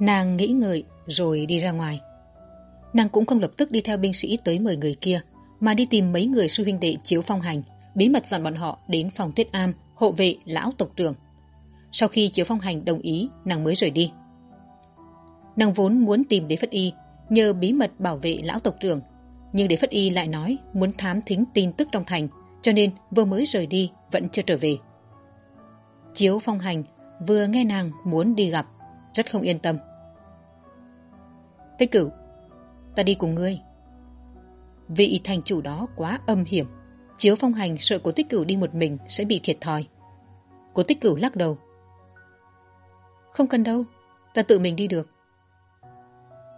Nàng nghĩ ngợi rồi đi ra ngoài. Nàng cũng không lập tức đi theo binh sĩ tới mời người kia, mà đi tìm mấy người sư huynh đệ chiếu phong hành, bí mật dọn bọn họ đến phòng tuyết am, hộ vệ lão tộc trưởng. Sau khi chiếu phong hành đồng ý, nàng mới rời đi. Nàng vốn muốn tìm đế phất y, nhờ bí mật bảo vệ lão tộc trưởng, nhưng đế phất y lại nói muốn thám thính tin tức trong thành, cho nên vừa mới rời đi vẫn chưa trở về. Chiếu phong hành vừa nghe nàng muốn đi gặp, rất không yên tâm. Tích cửu, ta đi cùng ngươi. Vị thành chủ đó quá âm hiểm. Chiếu phong hành sợ cố tích cửu đi một mình sẽ bị thiệt thòi. Cố tích cửu lắc đầu. Không cần đâu, ta tự mình đi được.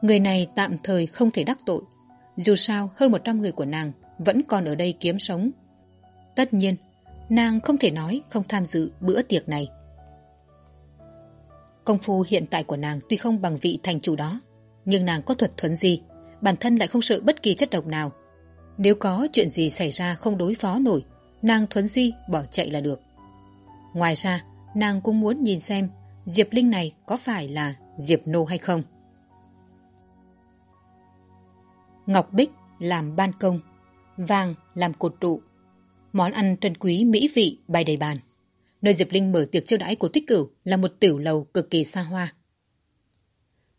Người này tạm thời không thể đắc tội. Dù sao hơn một trăm người của nàng vẫn còn ở đây kiếm sống. Tất nhiên, nàng không thể nói không tham dự bữa tiệc này. Công phu hiện tại của nàng tuy không bằng vị thành chủ đó, nhưng nàng có thuật thuấn gì bản thân lại không sợ bất kỳ chất độc nào. Nếu có chuyện gì xảy ra không đối phó nổi, nàng thuấn di bỏ chạy là được. Ngoài ra, nàng cũng muốn nhìn xem diệp linh này có phải là diệp nô hay không. Ngọc bích làm ban công, vàng làm cột trụ. Món ăn trân quý mỹ vị bày đầy bàn. Nơi diệp linh mở tiệc chiêu đãi của tích cửu là một tiểu lầu cực kỳ xa hoa.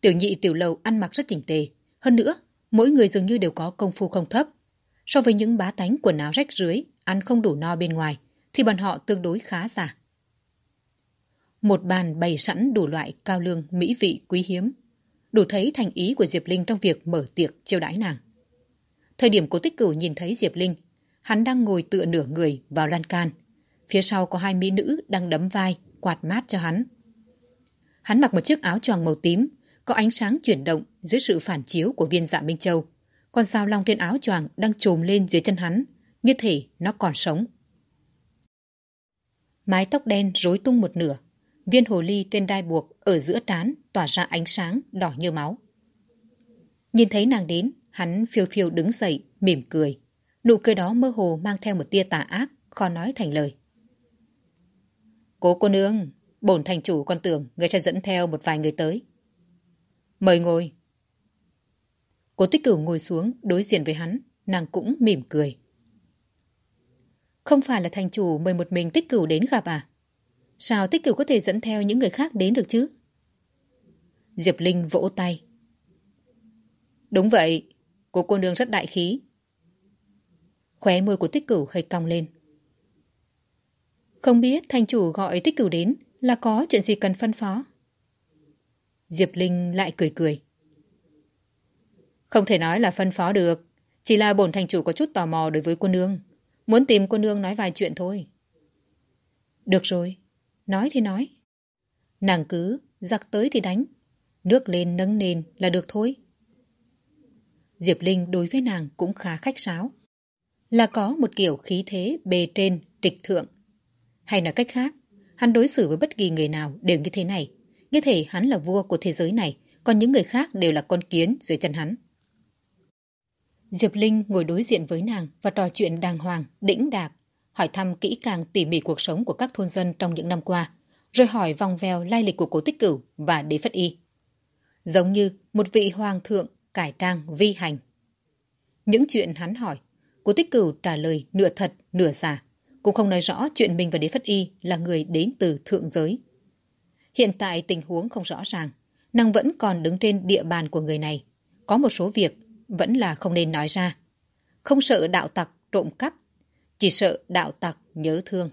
Tiểu nhị tiểu lầu ăn mặc rất chỉnh tề. Hơn nữa, mỗi người dường như đều có công phu không thấp. So với những bá tánh quần áo rách rưới, ăn không đủ no bên ngoài, thì bọn họ tương đối khá giả. Một bàn bày sẵn đủ loại cao lương, mỹ vị, quý hiếm. Đủ thấy thành ý của Diệp Linh trong việc mở tiệc chiêu đãi nàng. Thời điểm cố tích cửu nhìn thấy Diệp Linh, hắn đang ngồi tựa nửa người vào lan can. Phía sau có hai mỹ nữ đang đấm vai, quạt mát cho hắn. Hắn mặc một chiếc áo choàng màu tím, có ánh sáng chuyển động dưới sự phản chiếu của viên dạ Minh Châu. Con dao long trên áo choàng đang trồm lên dưới chân hắn, như thể nó còn sống. Mái tóc đen rối tung một nửa, viên hồ ly trên đai buộc ở giữa trán tỏa ra ánh sáng đỏ như máu. Nhìn thấy nàng đến, hắn phiêu phiêu đứng dậy, mỉm cười. Nụ cười đó mơ hồ mang theo một tia tà ác, khó nói thành lời. Cố cô nương, bổn thành chủ con tưởng người sẽ dẫn theo một vài người tới. Mời ngồi. Cố tích cửu ngồi xuống đối diện với hắn, nàng cũng mỉm cười. Không phải là thành chủ mời một mình tích cửu đến gặp à? Sao tích cửu có thể dẫn theo những người khác đến được chứ? Diệp Linh vỗ tay. Đúng vậy, cô cô nương rất đại khí. Khóe môi của tích cửu hơi cong lên. Không biết thành chủ gọi tích cửu đến là có chuyện gì cần phân phó? Diệp Linh lại cười cười. Không thể nói là phân phó được. Chỉ là bổn thành chủ có chút tò mò đối với cô nương. Muốn tìm cô nương nói vài chuyện thôi. Được rồi. Nói thì nói. Nàng cứ giặc tới thì đánh. Nước lên nâng nền là được thôi. Diệp Linh đối với nàng cũng khá khách sáo. Là có một kiểu khí thế bề trên, trịch thượng. Hay nói cách khác, hắn đối xử với bất kỳ người nào đều như thế này. Như thể hắn là vua của thế giới này, còn những người khác đều là con kiến dưới chân hắn. Diệp Linh ngồi đối diện với nàng và trò chuyện đàng hoàng, đĩnh đạc, hỏi thăm kỹ càng tỉ mỉ cuộc sống của các thôn dân trong những năm qua, rồi hỏi vòng vèo lai lịch của cố tích cửu và đế phất y. Giống như một vị hoàng thượng cải trang vi hành. Những chuyện hắn hỏi, cố tích cửu trả lời nửa thật, nửa giả, cũng không nói rõ chuyện mình và đế phất y là người đến từ thượng giới. Hiện tại tình huống không rõ ràng, nàng vẫn còn đứng trên địa bàn của người này. Có một số việc vẫn là không nên nói ra. Không sợ đạo tặc trộm cắp, chỉ sợ đạo tặc nhớ thương.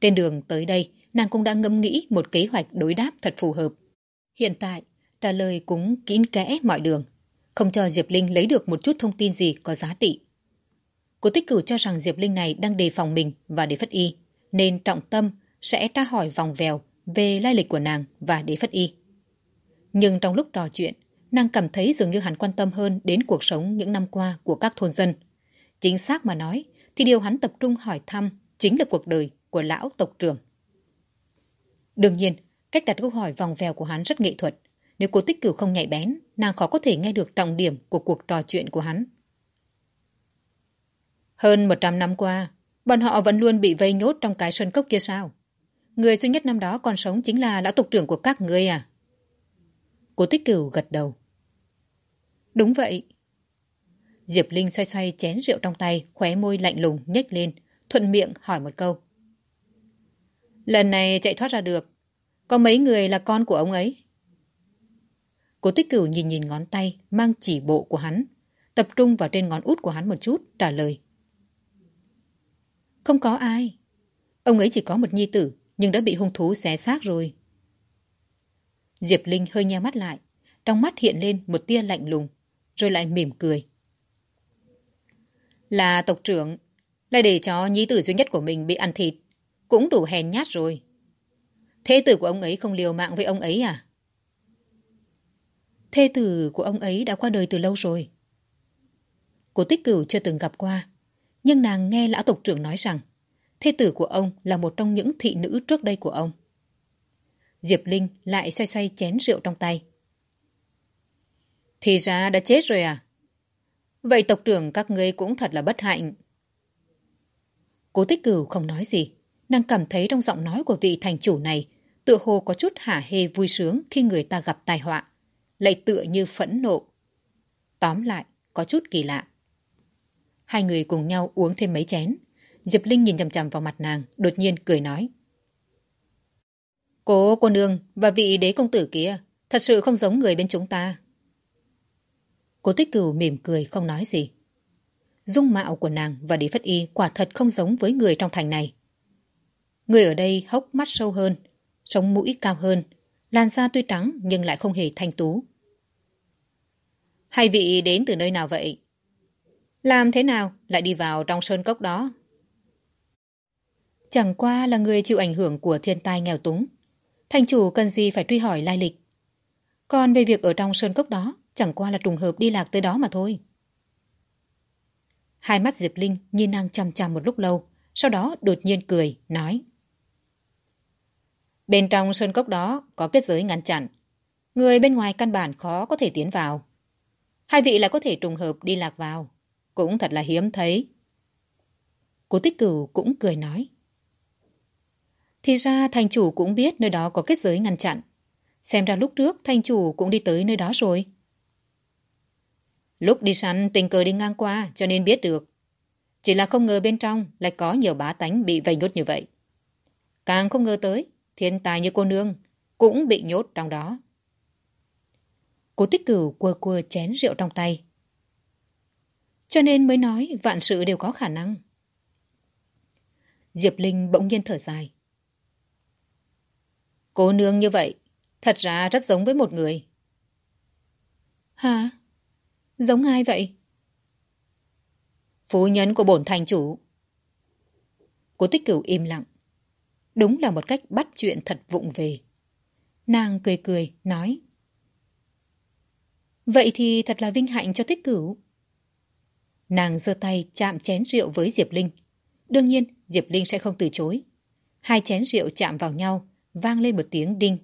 Trên đường tới đây, nàng cũng đã ngẫm nghĩ một kế hoạch đối đáp thật phù hợp. Hiện tại, trả lời cũng kín kẽ mọi đường, không cho Diệp Linh lấy được một chút thông tin gì có giá trị. Cô tích cửu cho rằng Diệp Linh này đang đề phòng mình và để phất y, nên trọng tâm sẽ tra hỏi vòng vèo về lai lịch của nàng và đế phất y. Nhưng trong lúc trò chuyện, nàng cảm thấy dường như hắn quan tâm hơn đến cuộc sống những năm qua của các thôn dân. Chính xác mà nói, thì điều hắn tập trung hỏi thăm chính là cuộc đời của lão tộc trưởng. Đương nhiên, cách đặt câu hỏi vòng vèo của hắn rất nghệ thuật. Nếu cô tích cửu không nhạy bén, nàng khó có thể nghe được trọng điểm của cuộc trò chuyện của hắn. Hơn 100 năm qua, bọn họ vẫn luôn bị vây nhốt trong cái sơn cốc kia sao? Người duy nhất năm đó còn sống chính là lão tộc trưởng của các ngươi à? Cố tích cửu gật đầu. Đúng vậy. Diệp Linh xoay xoay chén rượu trong tay, khóe môi lạnh lùng nhếch lên, thuận miệng hỏi một câu. Lần này chạy thoát ra được, có mấy người là con của ông ấy? Cố tích cửu nhìn nhìn ngón tay mang chỉ bộ của hắn, tập trung vào trên ngón út của hắn một chút, trả lời. Không có ai. Ông ấy chỉ có một nhi tử, nhưng đã bị hung thú xé xác rồi. Diệp Linh hơi nheo mắt lại, trong mắt hiện lên một tia lạnh lùng, rồi lại mỉm cười. Là tộc trưởng, lại để cho nhi tử duy nhất của mình bị ăn thịt, cũng đủ hèn nhát rồi. Thế tử của ông ấy không liều mạng với ông ấy à? Thê tử của ông ấy đã qua đời từ lâu rồi. Cô tích cửu chưa từng gặp qua, nhưng nàng nghe lão tộc trưởng nói rằng thê tử của ông là một trong những thị nữ trước đây của ông. Diệp Linh lại xoay xoay chén rượu trong tay. Thì ra đã chết rồi à? Vậy tộc trưởng các ngươi cũng thật là bất hạnh. Cố tích cửu không nói gì. Nàng cảm thấy trong giọng nói của vị thành chủ này tựa hồ có chút hả hê vui sướng khi người ta gặp tai họa. Lại tựa như phẫn nộ. Tóm lại, có chút kỳ lạ. Hai người cùng nhau uống thêm mấy chén. Diệp Linh nhìn chằm chằm vào mặt nàng, đột nhiên cười nói. Cố cô nương và vị đế công tử kia thật sự không giống người bên chúng ta. Cố tích cửu mỉm cười không nói gì. Dung mạo của nàng và đế phất y quả thật không giống với người trong thành này. Người ở đây hốc mắt sâu hơn, sống mũi cao hơn, làn da tuy trắng nhưng lại không hề thanh tú. Hai vị đến từ nơi nào vậy? Làm thế nào lại đi vào trong sơn cốc đó? Chẳng qua là người chịu ảnh hưởng của thiên tai nghèo túng. Thành chủ cần gì phải truy hỏi lai lịch. Còn về việc ở trong sơn cốc đó, chẳng qua là trùng hợp đi lạc tới đó mà thôi. Hai mắt Diệp Linh nhìn nàng chằm chằm một lúc lâu, sau đó đột nhiên cười, nói. Bên trong sơn cốc đó có kết giới ngăn chặn. Người bên ngoài căn bản khó có thể tiến vào. Hai vị lại có thể trùng hợp đi lạc vào. Cũng thật là hiếm thấy. Cố tích cửu cũng cười nói. Thì ra thành chủ cũng biết nơi đó có kết giới ngăn chặn. Xem ra lúc trước thành chủ cũng đi tới nơi đó rồi. Lúc đi săn tình cờ đi ngang qua cho nên biết được. Chỉ là không ngờ bên trong lại có nhiều bá tánh bị vây nhốt như vậy. Càng không ngờ tới, thiên tài như cô nương cũng bị nhốt trong đó. Cố tích cửu quơ quơ chén rượu trong tay. Cho nên mới nói vạn sự đều có khả năng. Diệp Linh bỗng nhiên thở dài. Cô nương như vậy, thật ra rất giống với một người. Hả? Giống ai vậy? Phu nhân của bổn thành chủ. Cố tích cửu im lặng. Đúng là một cách bắt chuyện thật vụng về. Nàng cười cười, nói. Vậy thì thật là vinh hạnh cho tích cửu. Nàng giơ tay chạm chén rượu với Diệp Linh. Đương nhiên, Diệp Linh sẽ không từ chối. Hai chén rượu chạm vào nhau, vang lên một tiếng đinh.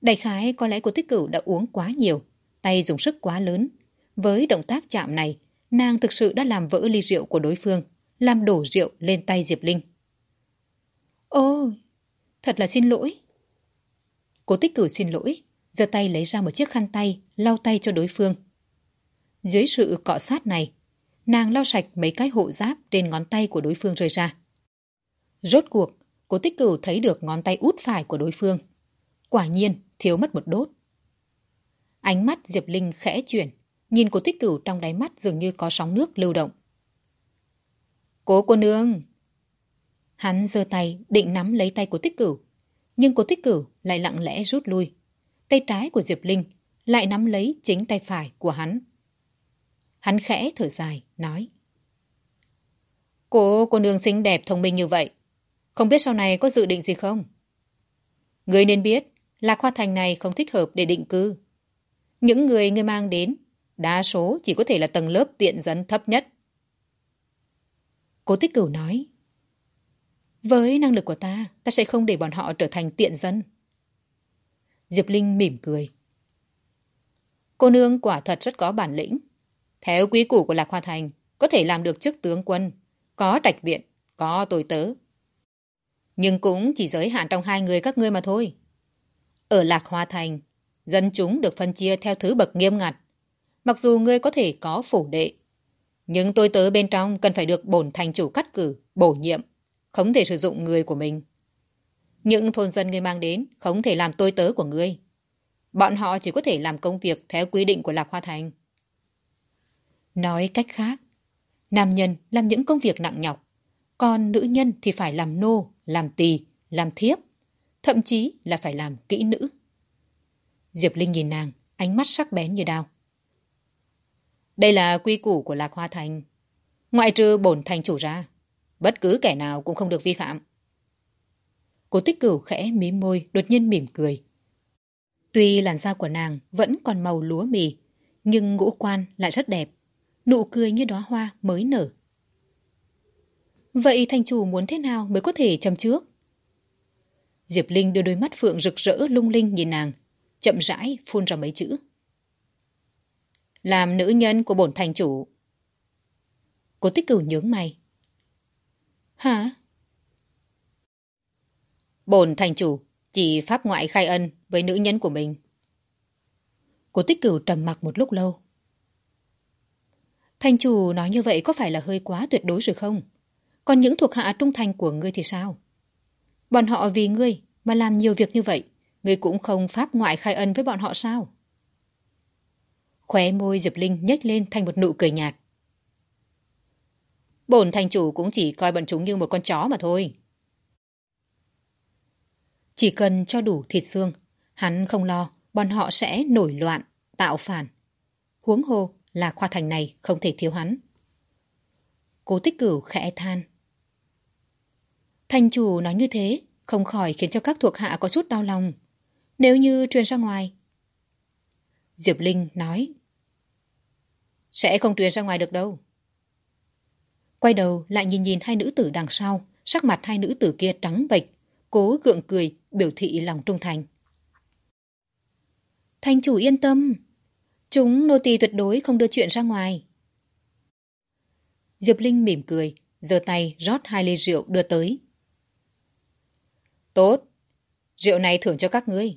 Đại khái có lẽ cô tích cửu đã uống quá nhiều, tay dùng sức quá lớn. Với động tác chạm này, nàng thực sự đã làm vỡ ly rượu của đối phương, làm đổ rượu lên tay Diệp Linh. Ôi, thật là xin lỗi. Cô tích cửu xin lỗi, giơ tay lấy ra một chiếc khăn tay, lau tay cho đối phương. Dưới sự cọ sát này, nàng lau sạch mấy cái hộ giáp trên ngón tay của đối phương rơi ra. Rốt cuộc, cố tích cửu thấy được ngón tay út phải của đối phương. Quả nhiên, thiếu mất một đốt. Ánh mắt Diệp Linh khẽ chuyển, nhìn cố tích cửu trong đáy mắt dường như có sóng nước lưu động. Cố cô nương! Hắn giơ tay định nắm lấy tay của tích cửu, nhưng cố tích cửu lại lặng lẽ rút lui. tay trái của Diệp Linh lại nắm lấy chính tay phải của hắn. Hắn khẽ thở dài, nói. Cô, cô nương xinh đẹp thông minh như vậy. Không biết sau này có dự định gì không? Người nên biết, Lạc Hoa Thành này không thích hợp để định cư. Những người người mang đến, đa số chỉ có thể là tầng lớp tiện dân thấp nhất. Cố tích cửu nói. Với năng lực của ta, ta sẽ không để bọn họ trở thành tiện dân. Diệp Linh mỉm cười. Cô nương quả thật rất có bản lĩnh. Theo quý củ của Lạc Hoa Thành, có thể làm được chức tướng quân, có trạch viện, có tôi tớ. Nhưng cũng chỉ giới hạn trong hai người các ngươi mà thôi. Ở Lạc Hoa Thành, dân chúng được phân chia theo thứ bậc nghiêm ngặt. Mặc dù ngươi có thể có phủ đệ, nhưng tôi tớ bên trong cần phải được bổn thành chủ cắt cử, bổ nhiệm, không thể sử dụng người của mình. Những thôn dân ngươi mang đến không thể làm tôi tớ của ngươi. Bọn họ chỉ có thể làm công việc theo quy định của Lạc Hoa Thành. Nói cách khác, nam nhân làm những công việc nặng nhọc, còn nữ nhân thì phải làm nô, làm tỳ, làm thiếp, thậm chí là phải làm kỹ nữ. Diệp Linh nhìn nàng, ánh mắt sắc bén như đao. Đây là quy củ của Lạc Hoa Thành. Ngoại trừ bổn thành chủ ra, bất cứ kẻ nào cũng không được vi phạm. Cố tích cửu khẽ mím môi, đột nhiên mỉm cười. Tuy làn da của nàng vẫn còn màu lúa mì, nhưng ngũ quan lại rất đẹp. Nụ cười như đóa hoa mới nở. Vậy thành chủ muốn thế nào mới có thể châm trước? Diệp Linh đưa đôi mắt phượng rực rỡ lung linh nhìn nàng, chậm rãi phun ra mấy chữ. Làm nữ nhân của bổn thành chủ. Cố tích cửu nhướng mày. Hả? Bổn thành chủ chỉ pháp ngoại khai ân với nữ nhân của mình. Cố tích cửu trầm mặc một lúc lâu. Thành chủ nói như vậy có phải là hơi quá tuyệt đối rồi không? Còn những thuộc hạ trung thành của ngươi thì sao? Bọn họ vì ngươi mà làm nhiều việc như vậy, ngươi cũng không pháp ngoại khai ân với bọn họ sao? Khóe môi Diệp Linh nhếch lên thành một nụ cười nhạt. Bổn thành chủ cũng chỉ coi bọn chúng như một con chó mà thôi. Chỉ cần cho đủ thịt xương, hắn không lo bọn họ sẽ nổi loạn, tạo phản. Huống hồ là khoa thành này không thể thiếu hắn. Cố tích cửu khẽ than. Thành chủ nói như thế, không khỏi khiến cho các thuộc hạ có chút đau lòng. Nếu như truyền ra ngoài. Diệp Linh nói. Sẽ không truyền ra ngoài được đâu. Quay đầu lại nhìn nhìn hai nữ tử đằng sau, sắc mặt hai nữ tử kia trắng bệch, cố gượng cười, biểu thị lòng trung thành. Thành chủ yên tâm, chúng nô tỳ tuyệt đối không đưa chuyện ra ngoài. Diệp Linh mỉm cười, giơ tay rót hai ly rượu đưa tới. Tốt, rượu này thưởng cho các ngươi.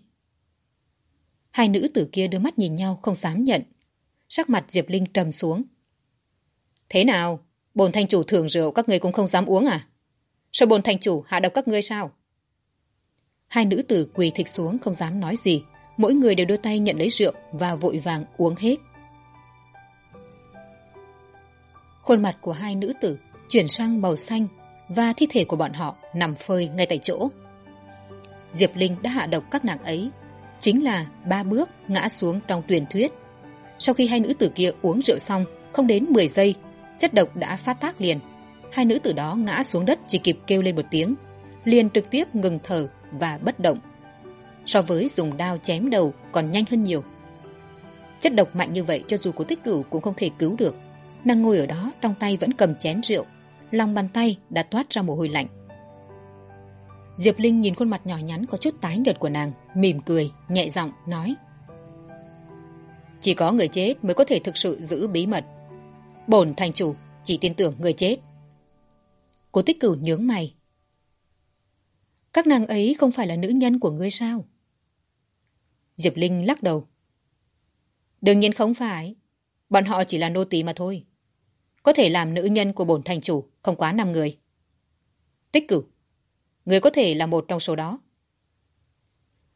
Hai nữ tử kia đưa mắt nhìn nhau không dám nhận. Sắc mặt Diệp Linh trầm xuống. Thế nào, bồn thanh chủ thưởng rượu các ngươi cũng không dám uống à? Sao bồn thanh chủ hạ độc các ngươi sao? Hai nữ tử quỳ thịch xuống không dám nói gì. Mỗi người đều đưa tay nhận lấy rượu và vội vàng uống hết. Khuôn mặt của hai nữ tử chuyển sang màu xanh và thi thể của bọn họ nằm phơi ngay tại chỗ. Diệp Linh đã hạ độc các nàng ấy chính là ba bước ngã xuống trong tuyển thuyết. Sau khi hai nữ tử kia uống rượu xong, không đến mười giây, chất độc đã phát tác liền. Hai nữ tử đó ngã xuống đất chỉ kịp kêu lên một tiếng, liền trực tiếp ngừng thở và bất động. So với dùng đao chém đầu còn nhanh hơn nhiều. Chất độc mạnh như vậy cho dù có tích cửu cũng không thể cứu được. Nàng ngồi ở đó trong tay vẫn cầm chén rượu, lòng bàn tay đã toát ra mồ hôi lạnh. Diệp Linh nhìn khuôn mặt nhỏ nhắn có chút tái nhợt của nàng, mỉm cười, nhẹ giọng nói. Chỉ có người chết mới có thể thực sự giữ bí mật. Bổn thành chủ chỉ tin tưởng người chết. Cố tích cửu nhướng mày, các nàng ấy không phải là nữ nhân của ngươi sao? Diệp Linh lắc đầu. Đương nhiên không phải. Bọn họ chỉ là nô tỳ mà thôi. Có thể làm nữ nhân của bổn thành chủ không quá năm người. Tích cử. Người có thể là một trong số đó.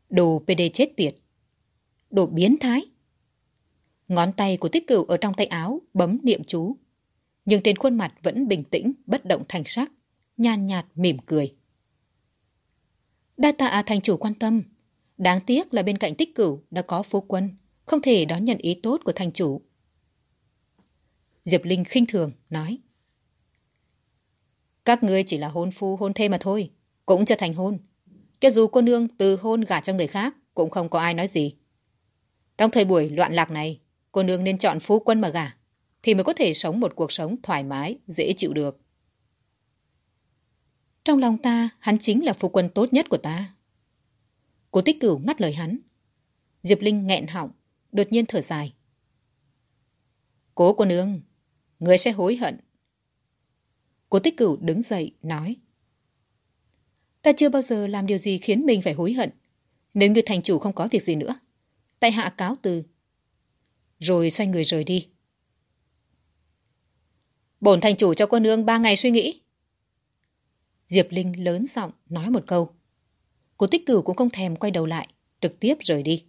Đồ PD chết tiệt. Đồ biến thái. Ngón tay của tích cửu ở trong tay áo bấm niệm chú. Nhưng trên khuôn mặt vẫn bình tĩnh, bất động thành sắc, nhàn nhạt mỉm cười. Đa tạ thành chủ quan tâm. Đáng tiếc là bên cạnh tích cửu đã có phố quân, không thể đón nhận ý tốt của thành chủ. Diệp Linh khinh thường, nói. Các ngươi chỉ là hôn phu hôn thê mà thôi, cũng chưa thành hôn. Cho dù cô nương từ hôn gả cho người khác, cũng không có ai nói gì. Trong thời buổi loạn lạc này, cô nương nên chọn phú quân mà gả, thì mới có thể sống một cuộc sống thoải mái, dễ chịu được. Trong lòng ta, hắn chính là phu quân tốt nhất của ta. Cố tích cửu ngắt lời hắn. Diệp Linh nghẹn họng, đột nhiên thở dài. Cố cô nương, người sẽ hối hận. Cố tích cửu đứng dậy, nói. Ta chưa bao giờ làm điều gì khiến mình phải hối hận. Nếu như thành chủ không có việc gì nữa, tại hạ cáo từ. Rồi xoay người rời đi. Bổn thành chủ cho cô nương ba ngày suy nghĩ. Diệp Linh lớn giọng nói một câu. Cô tích cửu cũng không thèm quay đầu lại, trực tiếp rời đi.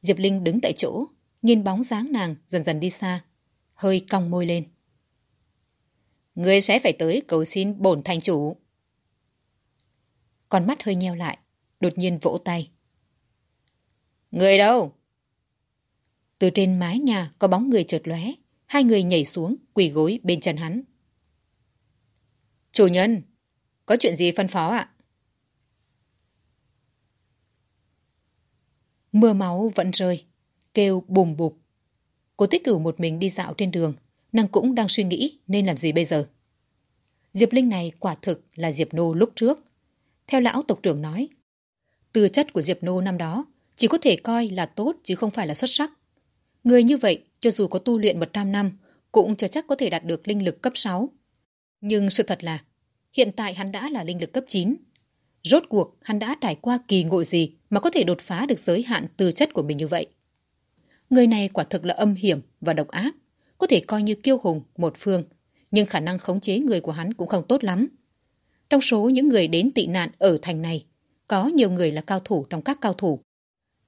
Diệp Linh đứng tại chỗ, nhìn bóng dáng nàng dần dần đi xa, hơi cong môi lên. Ngươi sẽ phải tới cầu xin bổn thành chủ. Con mắt hơi nheo lại, đột nhiên vỗ tay. Người đâu? Từ trên mái nhà có bóng người chợt lóe, hai người nhảy xuống, quỳ gối bên chân hắn. Chủ nhân, có chuyện gì phân phó ạ? Mưa máu vẫn rơi, kêu bùm bụp. Cô tích cửu một mình đi dạo trên đường, nàng cũng đang suy nghĩ nên làm gì bây giờ. Diệp Linh này quả thực là Diệp Nô lúc trước. Theo lão tộc trưởng nói, tư chất của Diệp Nô năm đó chỉ có thể coi là tốt chứ không phải là xuất sắc. Người như vậy, cho dù có tu luyện 100 năm, cũng chưa chắc có thể đạt được linh lực cấp 6. Nhưng sự thật là, hiện tại hắn đã là linh lực cấp 9. Rốt cuộc, hắn đã trải qua kỳ ngộ gì mà có thể đột phá được giới hạn tư chất của mình như vậy. Người này quả thực là âm hiểm và độc ác, có thể coi như kiêu hùng một phương, nhưng khả năng khống chế người của hắn cũng không tốt lắm. Trong số những người đến tị nạn ở thành này, có nhiều người là cao thủ trong các cao thủ.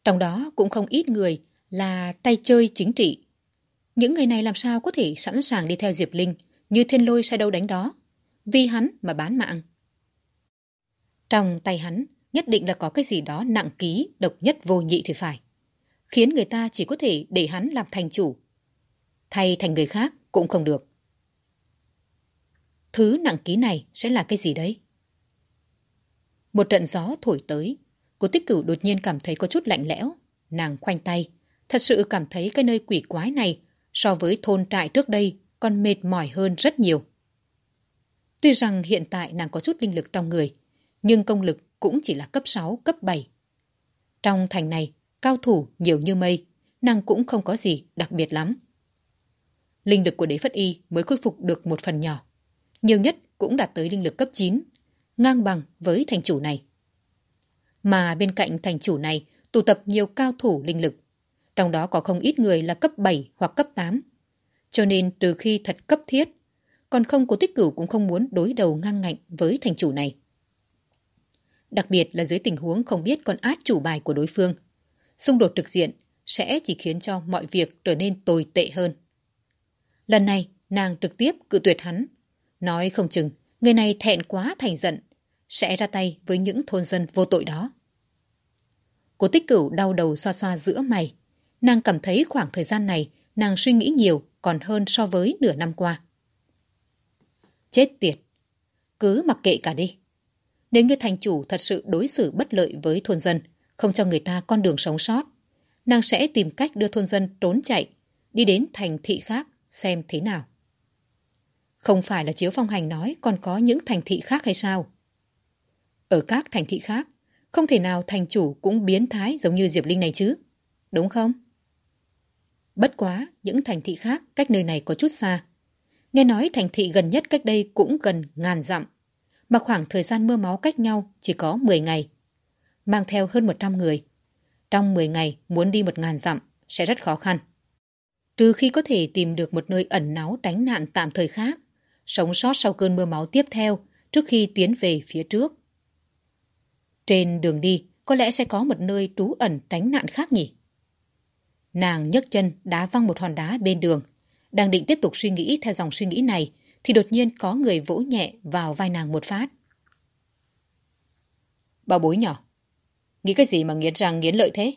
Trong đó cũng không ít người là tay chơi chính trị. Những người này làm sao có thể sẵn sàng đi theo Diệp Linh như thiên lôi sai đâu đánh đó, vì hắn mà bán mạng. Trong tay hắn nhất định là có cái gì đó nặng ký, độc nhất vô nhị thì phải. Khiến người ta chỉ có thể để hắn làm thành chủ. Thay thành người khác cũng không được. Thứ nặng ký này sẽ là cái gì đấy? Một trận gió thổi tới, cô tích cửu đột nhiên cảm thấy có chút lạnh lẽo. Nàng khoanh tay, thật sự cảm thấy cái nơi quỷ quái này so với thôn trại trước đây còn mệt mỏi hơn rất nhiều. Tuy rằng hiện tại nàng có chút linh lực trong người, nhưng công lực cũng chỉ là cấp 6, cấp 7. Trong thành này, cao thủ nhiều như mây, nàng cũng không có gì đặc biệt lắm. Linh lực của đế phất y mới khôi phục được một phần nhỏ. Nhiều nhất cũng đạt tới linh lực cấp 9, ngang bằng với thành chủ này. Mà bên cạnh thành chủ này tụ tập nhiều cao thủ linh lực, trong đó có không ít người là cấp 7 hoặc cấp 8. Cho nên từ khi thật cấp thiết, còn không có tích cửu cũng không muốn đối đầu ngang ngạnh với thành chủ này. Đặc biệt là dưới tình huống không biết con át chủ bài của đối phương. Xung đột trực diện sẽ chỉ khiến cho mọi việc trở nên tồi tệ hơn. Lần này, nàng trực tiếp cự tuyệt hắn. Nói không chừng, người này thẹn quá thành giận, sẽ ra tay với những thôn dân vô tội đó. Cô tích cửu đau đầu xoa xoa giữa mày. Nàng cảm thấy khoảng thời gian này nàng suy nghĩ nhiều còn hơn so với nửa năm qua. Chết tiệt! Cứ mặc kệ cả đi. Nếu như thành chủ thật sự đối xử bất lợi với thôn dân, không cho người ta con đường sống sót, nàng sẽ tìm cách đưa thôn dân trốn chạy, đi đến thành thị khác xem thế nào. Không phải là Chiếu Phong Hành nói còn có những thành thị khác hay sao? Ở các thành thị khác, không thể nào thành chủ cũng biến thái giống như Diệp Linh này chứ, đúng không? Bất quá, những thành thị khác cách nơi này có chút xa. Nghe nói thành thị gần nhất cách đây cũng gần ngàn dặm mà khoảng thời gian mưa máu cách nhau chỉ có 10 ngày. Mang theo hơn 100 người. Trong 10 ngày muốn đi một ngàn dặm sẽ rất khó khăn. Trừ khi có thể tìm được một nơi ẩn náu tránh nạn tạm thời khác, sống sót sau cơn mưa máu tiếp theo trước khi tiến về phía trước. Trên đường đi, có lẽ sẽ có một nơi trú ẩn tránh nạn khác nhỉ? Nàng nhấc chân đá văng một hòn đá bên đường. Đang định tiếp tục suy nghĩ theo dòng suy nghĩ này thì đột nhiên có người vỗ nhẹ vào vai nàng một phát. Bảo bối nhỏ, Nghĩ cái gì mà nghiến răng nghiến lợi thế?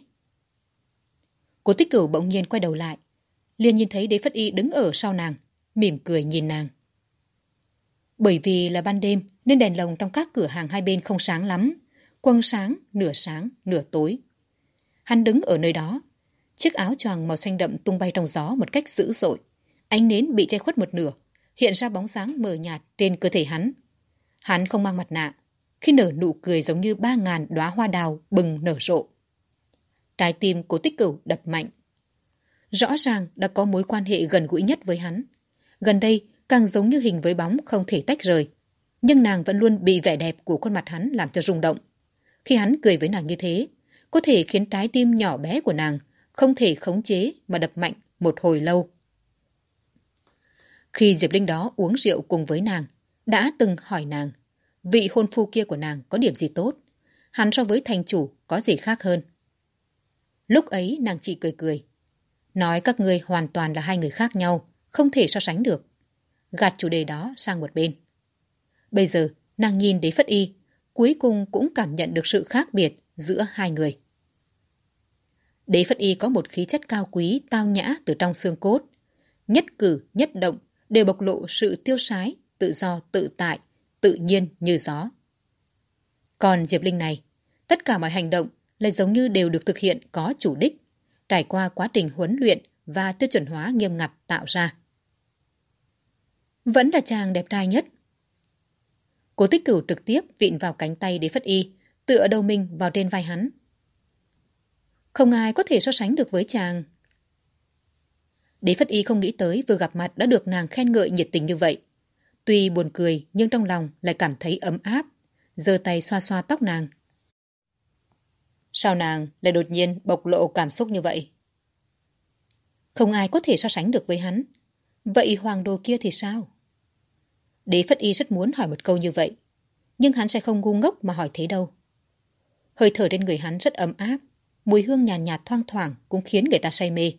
Cố tích cửu bỗng nhiên quay đầu lại. liền nhìn thấy đế phất y đứng ở sau nàng, mỉm cười nhìn nàng. Bởi vì là ban đêm nên đèn lồng trong các cửa hàng hai bên không sáng lắm. Quăng sáng, nửa sáng, nửa tối. Hắn đứng ở nơi đó. Chiếc áo choàng màu xanh đậm tung bay trong gió một cách dữ dội. Ánh nến bị che khuất một nửa, hiện ra bóng sáng mờ nhạt trên cơ thể hắn. Hắn không mang mặt nạ, khi nở nụ cười giống như ba ngàn đóa hoa đào bừng nở rộ. Trái tim của tích cửu đập mạnh. Rõ ràng đã có mối quan hệ gần gũi nhất với hắn. Gần đây, càng giống như hình với bóng không thể tách rời. Nhưng nàng vẫn luôn bị vẻ đẹp của khuôn mặt hắn làm cho rung động. Khi hắn cười với nàng như thế, có thể khiến trái tim nhỏ bé của nàng không thể khống chế mà đập mạnh một hồi lâu. Khi Diệp Linh đó uống rượu cùng với nàng, đã từng hỏi nàng, vị hôn phu kia của nàng có điểm gì tốt, hắn so với thành chủ có gì khác hơn. Lúc ấy nàng chỉ cười cười, nói các ngươi hoàn toàn là hai người khác nhau, không thể so sánh được. Gạt chủ đề đó sang một bên. Bây giờ, nàng nhìn đế phất y, cuối cùng cũng cảm nhận được sự khác biệt giữa hai người. Đế phất y có một khí chất cao quý, tao nhã từ trong xương cốt. Nhất cử, nhất động đều bộc lộ sự tiêu sái, tự do, tự tại, tự nhiên như gió. Còn Diệp Linh này, tất cả mọi hành động lại giống như đều được thực hiện có chủ đích, trải qua quá trình huấn luyện và tiêu chuẩn hóa nghiêm ngặt tạo ra. Vẫn là chàng đẹp trai nhất. Cố tích cửu trực tiếp vịn vào cánh tay để phất y, tựa đầu mình vào trên vai hắn. Không ai có thể so sánh được với chàng. Đế Phất Y không nghĩ tới vừa gặp mặt đã được nàng khen ngợi nhiệt tình như vậy. Tuy buồn cười nhưng trong lòng lại cảm thấy ấm áp, giơ tay xoa xoa tóc nàng. Sao nàng lại đột nhiên bộc lộ cảm xúc như vậy? Không ai có thể so sánh được với hắn. Vậy hoàng đồ kia thì sao? Đế Phất Y rất muốn hỏi một câu như vậy, nhưng hắn sẽ không ngu ngốc mà hỏi thế đâu. Hơi thở trên người hắn rất ấm áp, mùi hương nhàn nhạt, nhạt thoang thoảng cũng khiến người ta say mê.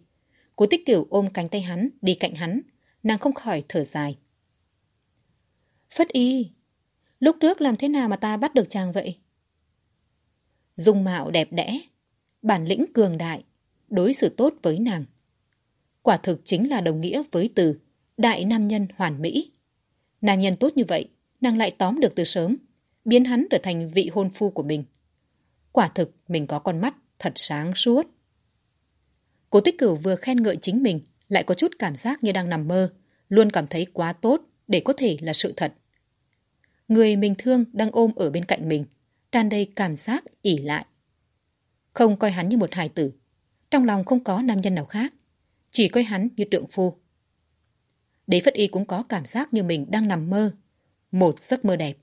Cố tích cửu ôm cánh tay hắn, đi cạnh hắn, nàng không khỏi thở dài. Phất y, lúc trước làm thế nào mà ta bắt được chàng vậy? Dung mạo đẹp đẽ, bản lĩnh cường đại, đối xử tốt với nàng. Quả thực chính là đồng nghĩa với từ đại nam nhân hoàn mỹ. Nam nhân tốt như vậy, nàng lại tóm được từ sớm, biến hắn trở thành vị hôn phu của mình. Quả thực mình có con mắt thật sáng suốt. Cố tích cửu vừa khen ngợi chính mình, lại có chút cảm giác như đang nằm mơ, luôn cảm thấy quá tốt để có thể là sự thật. Người mình thương đang ôm ở bên cạnh mình, tràn đầy cảm giác ỉ lại. Không coi hắn như một hài tử, trong lòng không có nam nhân nào khác, chỉ coi hắn như trượng phu. Đế Phất Y cũng có cảm giác như mình đang nằm mơ, một giấc mơ đẹp.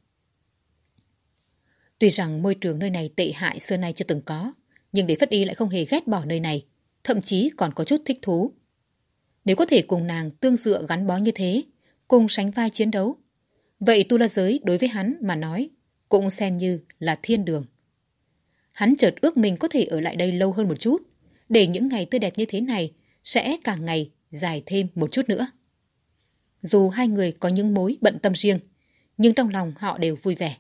Tuy rằng môi trường nơi này tệ hại xưa nay chưa từng có, nhưng Đế Phất Y lại không hề ghét bỏ nơi này, thậm chí còn có chút thích thú. Nếu có thể cùng nàng tương dựa gắn bó như thế, cùng sánh vai chiến đấu, vậy tu la giới đối với hắn mà nói cũng xem như là thiên đường. Hắn chợt ước mình có thể ở lại đây lâu hơn một chút, để những ngày tươi đẹp như thế này sẽ càng ngày dài thêm một chút nữa. Dù hai người có những mối bận tâm riêng, nhưng trong lòng họ đều vui vẻ.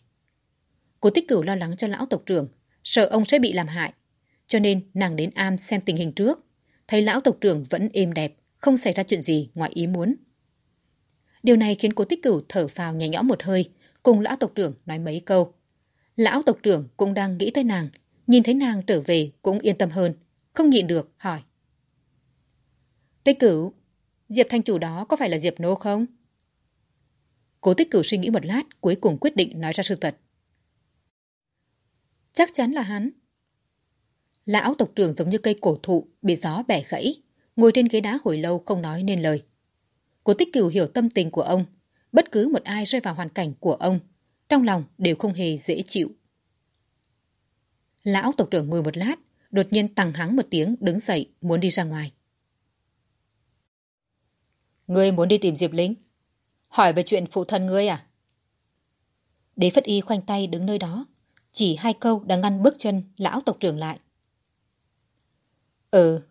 Cô tích cửu lo lắng cho lão tộc trưởng, sợ ông sẽ bị làm hại, cho nên nàng đến am xem tình hình trước. Thấy lão tộc trưởng vẫn êm đẹp, không xảy ra chuyện gì ngoài ý muốn. Điều này khiến cô tích cửu thở phào nhẹ nhõm một hơi, cùng lão tộc trưởng nói mấy câu. Lão tộc trưởng cũng đang nghĩ tới nàng, nhìn thấy nàng trở về cũng yên tâm hơn, không nhịn được, hỏi. Tích cửu, Diệp thanh chủ đó có phải là Diệp nô không? Cố tích cửu suy nghĩ một lát, cuối cùng quyết định nói ra sự thật. Chắc chắn là hắn. Lão tộc trưởng giống như cây cổ thụ bị gió bẻ gãy, ngồi trên ghế đá hồi lâu không nói nên lời. Cố tích cửu hiểu tâm tình của ông, bất cứ một ai rơi vào hoàn cảnh của ông, trong lòng đều không hề dễ chịu. Lão tộc trưởng ngồi một lát, đột nhiên tăng hắng một tiếng đứng dậy muốn đi ra ngoài. Ngươi muốn đi tìm Diệp Linh? Hỏi về chuyện phụ thân ngươi à? Đế Phất Y khoanh tay đứng nơi đó, chỉ hai câu đã ngăn bước chân lão tộc trưởng lại. Ừ.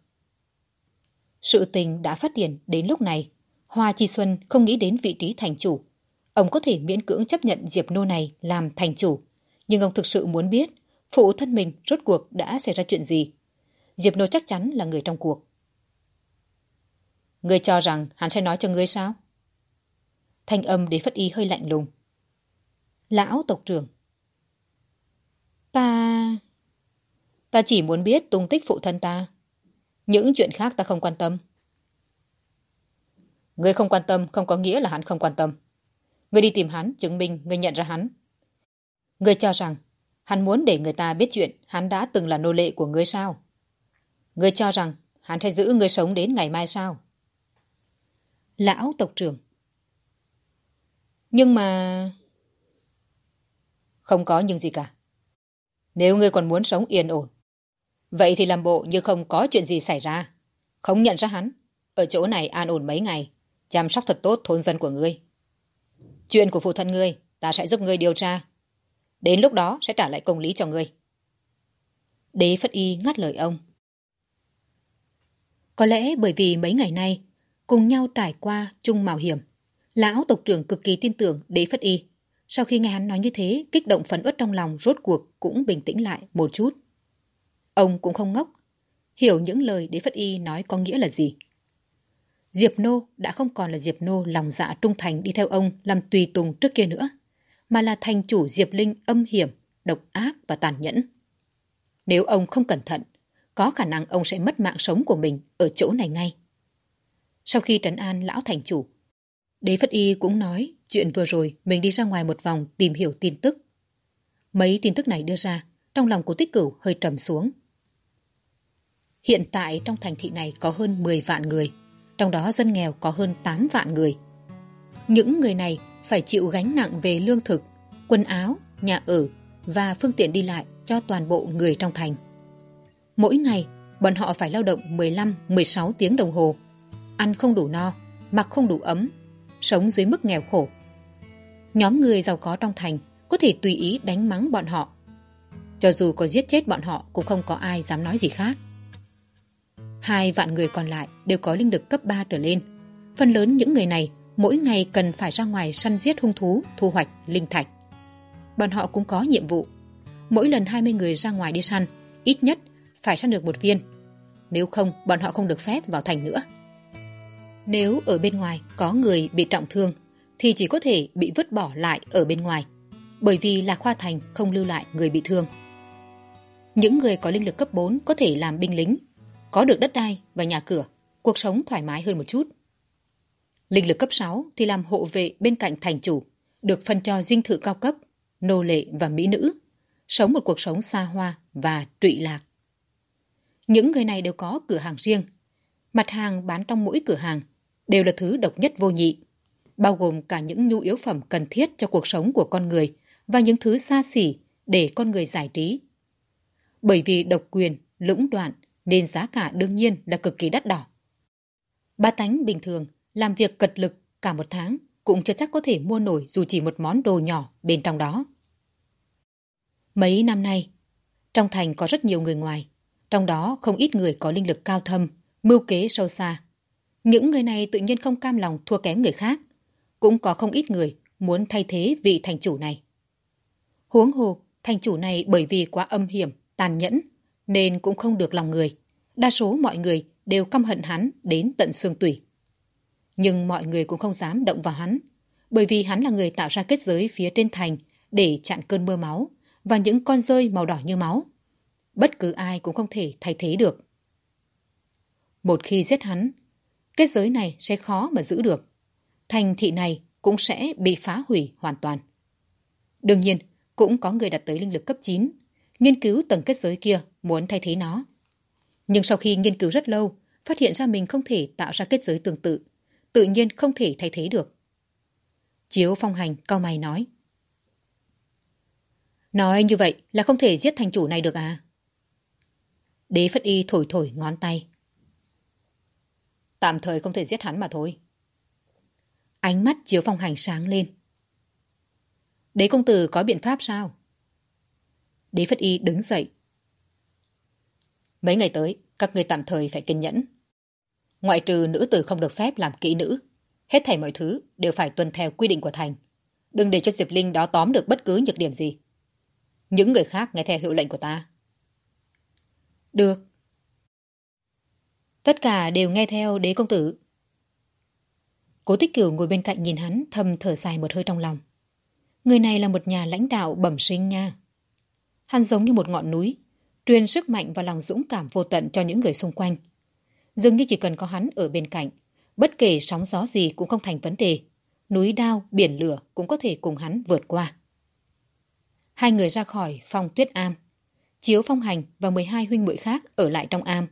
Sự tình đã phát triển đến lúc này. Hoa Chi Xuân không nghĩ đến vị trí thành chủ. Ông có thể miễn cưỡng chấp nhận Diệp Nô này làm thành chủ. Nhưng ông thực sự muốn biết Phụ thân mình rốt cuộc đã xảy ra chuyện gì? Diệp Nô chắc chắn là người trong cuộc. Ngươi cho rằng hắn sẽ nói cho ngươi sao? Thanh âm đế phất y hơi lạnh lùng. Lão tộc trưởng. Ta... Ta chỉ muốn biết tung tích phụ thân ta. Những chuyện khác ta không quan tâm. Ngươi không quan tâm không có nghĩa là hắn không quan tâm. Ngươi đi tìm hắn, chứng minh ngươi nhận ra hắn. Ngươi cho rằng hắn muốn để người ta biết chuyện hắn đã từng là nô lệ của ngươi sao? Ngươi cho rằng hắn sẽ giữ ngươi sống đến ngày mai sao? Lão tộc trưởng. Nhưng mà... Không có nhưng gì cả. Nếu ngươi còn muốn sống yên ổn, vậy thì làm bộ như không có chuyện gì xảy ra. Không nhận ra hắn. Ở chỗ này an ổn mấy ngày, chăm sóc thật tốt thôn dân của ngươi. Chuyện của phụ thân ngươi, ta sẽ giúp ngươi điều tra. Đến lúc đó sẽ trả lại công lý cho ngươi. Đế Phất Y ngắt lời ông. Có lẽ bởi vì mấy ngày nay, cùng nhau trải qua chung mạo hiểm, lão tộc trưởng cực kỳ tin tưởng Đế Phất Y. Sau khi nghe hắn nói như thế, kích động phấn uất trong lòng rốt cuộc cũng bình tĩnh lại một chút. Ông cũng không ngốc, hiểu những lời Đế Phất Y nói có nghĩa là gì. Diệp Nô đã không còn là Diệp Nô lòng dạ trung thành đi theo ông làm tùy tùng trước kia nữa, mà là thành chủ Diệp Linh âm hiểm, độc ác và tàn nhẫn. Nếu ông không cẩn thận, có khả năng ông sẽ mất mạng sống của mình ở chỗ này ngay. Sau khi trấn an lão thành chủ, Đế Phất Y cũng nói chuyện vừa rồi mình đi ra ngoài một vòng tìm hiểu tin tức. Mấy tin tức này đưa ra, trong lòng của tích cửu hơi trầm xuống. Hiện tại trong thành thị này có hơn 10 vạn người, trong đó dân nghèo có hơn 8 vạn người. Những người này phải chịu gánh nặng về lương thực, quần áo, nhà ở và phương tiện đi lại cho toàn bộ người trong thành. Mỗi ngày, bọn họ phải lao động 15-16 tiếng đồng hồ, ăn không đủ no, mặc không đủ ấm, sống dưới mức nghèo khổ. Nhóm người giàu có trong thành có thể tùy ý đánh mắng bọn họ. Cho dù có giết chết bọn họ cũng không có ai dám nói gì khác. Hai vạn người còn lại đều có linh lực cấp 3 trở lên. Phần lớn những người này mỗi ngày cần phải ra ngoài săn giết hung thú, thu hoạch linh thạch. Bọn họ cũng có nhiệm vụ. Mỗi lần 20 người ra ngoài đi săn, ít nhất phải săn được một viên. Nếu không, bọn họ không được phép vào thành nữa. Nếu ở bên ngoài có người bị trọng thương, thì chỉ có thể bị vứt bỏ lại ở bên ngoài, bởi vì là khoa thành không lưu lại người bị thương. Những người có linh lực cấp 4 có thể làm binh lính, có được đất đai và nhà cửa, cuộc sống thoải mái hơn một chút. Linh lực cấp 6 thì làm hộ vệ bên cạnh thành chủ, được phân cho dinh thự cao cấp, nô lệ và mỹ nữ, sống một cuộc sống xa hoa và trụy lạc. Những người này đều có cửa hàng riêng. Mặt hàng bán trong mỗi cửa hàng đều là thứ độc nhất vô nhị, bao gồm cả những nhu yếu phẩm cần thiết cho cuộc sống của con người và những thứ xa xỉ để con người giải trí. Bởi vì độc quyền, lũng đoạn nên giá cả đương nhiên là cực kỳ đắt đỏ. Ba tánh bình thường làm việc cật lực cả một tháng cũng chưa chắc có thể mua nổi dù chỉ một món đồ nhỏ bên trong đó. Mấy năm nay, trong thành có rất nhiều người ngoài, trong đó không ít người có linh lực cao thâm, mưu kế sâu xa. Những người này tự nhiên không cam lòng thua kém người khác, cũng có không ít người muốn thay thế vị thành chủ này. Huống hồ, thành chủ này bởi vì quá âm hiểm, tàn nhẫn, nên cũng không được lòng người. Đa số mọi người đều căm hận hắn đến tận xương tủy. Nhưng mọi người cũng không dám động vào hắn, bởi vì hắn là người tạo ra kết giới phía trên thành để chặn cơn mưa máu và những con rơi màu đỏ như máu. Bất cứ ai cũng không thể thay thế được. Một khi giết hắn, kết giới này sẽ khó mà giữ được. Thành thị này cũng sẽ bị phá hủy hoàn toàn. Đương nhiên, cũng có người đặt tới linh lực cấp 9, nghiên cứu tầng kết giới kia muốn thay thế nó. Nhưng sau khi nghiên cứu rất lâu, phát hiện ra mình không thể tạo ra kết giới tương tự, tự nhiên không thể thay thế được. Chiếu phong hành cao mày nói. Nói như vậy là không thể giết thành chủ này được à? Đế Phất Y thổi thổi ngón tay. Tạm thời không thể giết hắn mà thôi. Ánh mắt chiếu phong hành sáng lên. Đế công tử có biện pháp sao? Đế Phất Y đứng dậy. Mấy ngày tới, các người tạm thời phải kiên nhẫn. Ngoại trừ nữ tử không được phép làm kỹ nữ. Hết thảy mọi thứ đều phải tuân theo quy định của thành. Đừng để cho Diệp Linh đó tóm được bất cứ nhược điểm gì. Những người khác nghe theo hiệu lệnh của ta. Được. Tất cả đều nghe theo đế công tử. Cố tích cửu ngồi bên cạnh nhìn hắn thầm thở dài một hơi trong lòng. Người này là một nhà lãnh đạo bẩm sinh nha. Hắn giống như một ngọn núi, truyền sức mạnh và lòng dũng cảm vô tận cho những người xung quanh. Dường như chỉ cần có hắn ở bên cạnh, bất kể sóng gió gì cũng không thành vấn đề. Núi đao, biển lửa cũng có thể cùng hắn vượt qua. Hai người ra khỏi phòng tuyết am. Chiếu phong hành và 12 huynh muội khác ở lại trong am.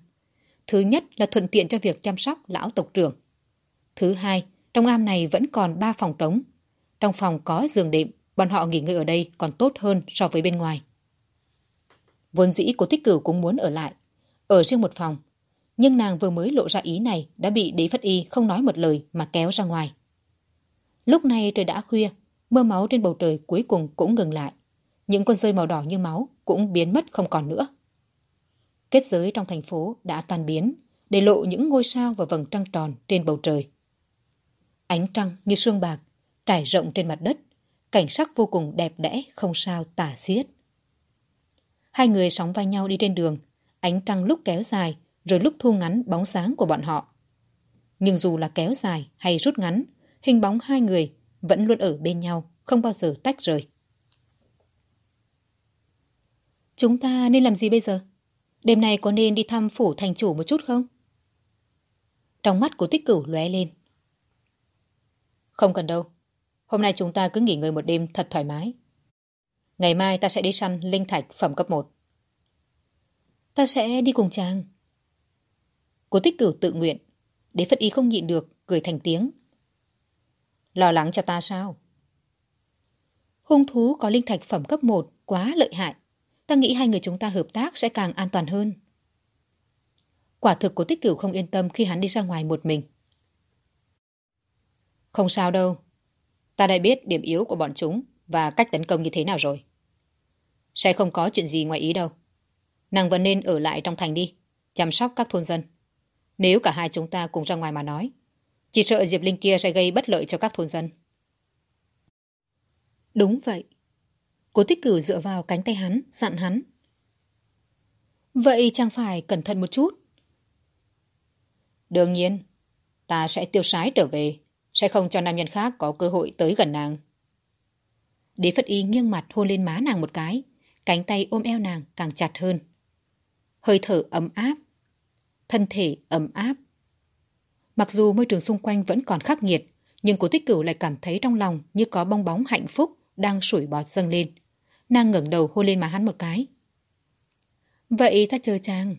Thứ nhất là thuận tiện cho việc chăm sóc lão tộc trưởng. Thứ hai, trong am này vẫn còn ba phòng trống. Trong phòng có giường đệm, bọn họ nghỉ ngơi ở đây còn tốt hơn so với bên ngoài. Vốn dĩ của tích cửu cũng muốn ở lại, ở riêng một phòng. Nhưng nàng vừa mới lộ ra ý này đã bị đế phất y không nói một lời mà kéo ra ngoài. Lúc này trời đã khuya, mưa máu trên bầu trời cuối cùng cũng ngừng lại. Những con rơi màu đỏ như máu cũng biến mất không còn nữa. Kết giới trong thành phố đã tan biến, để lộ những ngôi sao và vầng trăng tròn trên bầu trời. Ánh trăng như sương bạc, trải rộng trên mặt đất, cảnh sắc vô cùng đẹp đẽ không sao tả xiết. Hai người sóng vai nhau đi trên đường, ánh trăng lúc kéo dài, rồi lúc thu ngắn bóng sáng của bọn họ. Nhưng dù là kéo dài hay rút ngắn, hình bóng hai người vẫn luôn ở bên nhau, không bao giờ tách rời. Chúng ta nên làm gì bây giờ? Đêm nay có nên đi thăm phủ thành chủ một chút không? Trong mắt của tích cửu lóe lên. Không cần đâu. Hôm nay chúng ta cứ nghỉ ngơi một đêm thật thoải mái. Ngày mai ta sẽ đi săn linh thạch phẩm cấp 1. Ta sẽ đi cùng chàng. Cố tích cửu tự nguyện. Đế Phất Y không nhịn được, cười thành tiếng. Lo lắng cho ta sao? Hung thú có linh thạch phẩm cấp 1 quá lợi hại. Ta nghĩ hai người chúng ta hợp tác sẽ càng an toàn hơn. Quả thực của tích cửu không yên tâm khi hắn đi ra ngoài một mình. Không sao đâu. Ta đã biết điểm yếu của bọn chúng và cách tấn công như thế nào rồi. Sẽ không có chuyện gì ngoài ý đâu. Nàng vẫn nên ở lại trong thành đi, chăm sóc các thôn dân. Nếu cả hai chúng ta cùng ra ngoài mà nói, chỉ sợ Diệp Linh kia sẽ gây bất lợi cho các thôn dân. Đúng vậy. Cố tích Cửu dựa vào cánh tay hắn, dặn hắn. Vậy chẳng phải cẩn thận một chút? Đương nhiên, ta sẽ tiêu sái trở về, sẽ không cho nam nhân khác có cơ hội tới gần nàng. Đế Phất Y nghiêng mặt hôn lên má nàng một cái, cánh tay ôm eo nàng càng chặt hơn. Hơi thở ấm áp, thân thể ấm áp. Mặc dù môi trường xung quanh vẫn còn khắc nghiệt, nhưng cố tích cửu lại cảm thấy trong lòng như có bong bóng hạnh phúc đang sủi bọt dâng lên. Nàng ngẩng đầu hôn lên má hắn một cái. Vậy ta chờ chàng.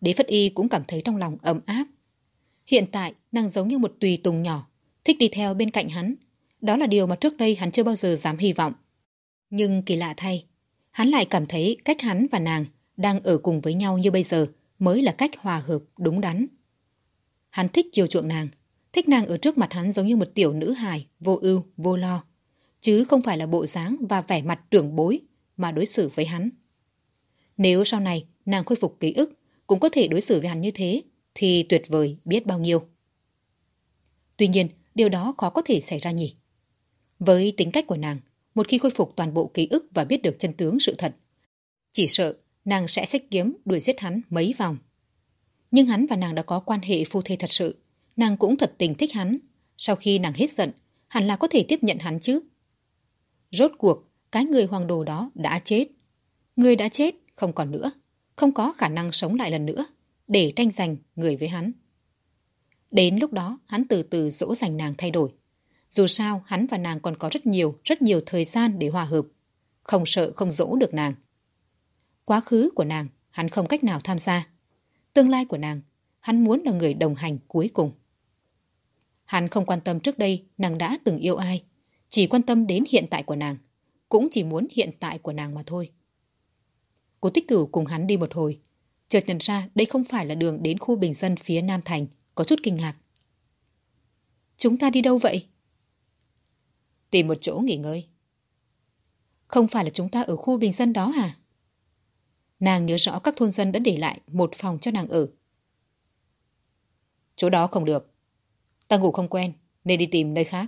Đế Phất Y cũng cảm thấy trong lòng ấm áp. Hiện tại, nàng giống như một tùy tùng nhỏ, thích đi theo bên cạnh hắn. Đó là điều mà trước đây hắn chưa bao giờ dám hy vọng. Nhưng kỳ lạ thay, hắn lại cảm thấy cách hắn và nàng đang ở cùng với nhau như bây giờ mới là cách hòa hợp đúng đắn. Hắn thích chiều chuộng nàng, thích nàng ở trước mặt hắn giống như một tiểu nữ hài, vô ưu, vô lo, chứ không phải là bộ dáng và vẻ mặt trưởng bối mà đối xử với hắn. Nếu sau này nàng khôi phục ký ức, cũng có thể đối xử với hắn như thế, thì tuyệt vời biết bao nhiêu. Tuy nhiên, điều đó khó có thể xảy ra nhỉ. Với tính cách của nàng, một khi khôi phục toàn bộ ký ức và biết được chân tướng sự thật, chỉ sợ nàng sẽ xách kiếm đuổi giết hắn mấy vòng. Nhưng hắn và nàng đã có quan hệ phu thê thật sự, nàng cũng thật tình thích hắn. Sau khi nàng hết giận, hẳn là có thể tiếp nhận hắn chứ. Rốt cuộc, cái người hoàng đồ đó đã chết. Người đã chết, không còn nữa, không có khả năng sống lại lần nữa, để tranh giành người với hắn. Đến lúc đó, hắn từ từ dỗ dành nàng thay đổi. Dù sao, hắn và nàng còn có rất nhiều, rất nhiều thời gian để hòa hợp. Không sợ không dỗ được nàng. Quá khứ của nàng, hắn không cách nào tham gia. Tương lai của nàng, hắn muốn là người đồng hành cuối cùng. Hắn không quan tâm trước đây nàng đã từng yêu ai, chỉ quan tâm đến hiện tại của nàng, cũng chỉ muốn hiện tại của nàng mà thôi. Cố tích cửu cùng hắn đi một hồi, chợt nhận ra đây không phải là đường đến khu bình dân phía Nam Thành, có chút kinh ngạc. Chúng ta đi đâu vậy? Tìm một chỗ nghỉ ngơi. Không phải là chúng ta ở khu bình dân đó à? Nàng nhớ rõ các thôn dân đã để lại một phòng cho nàng ở. Chỗ đó không được. Ta ngủ không quen, nên đi tìm nơi khác.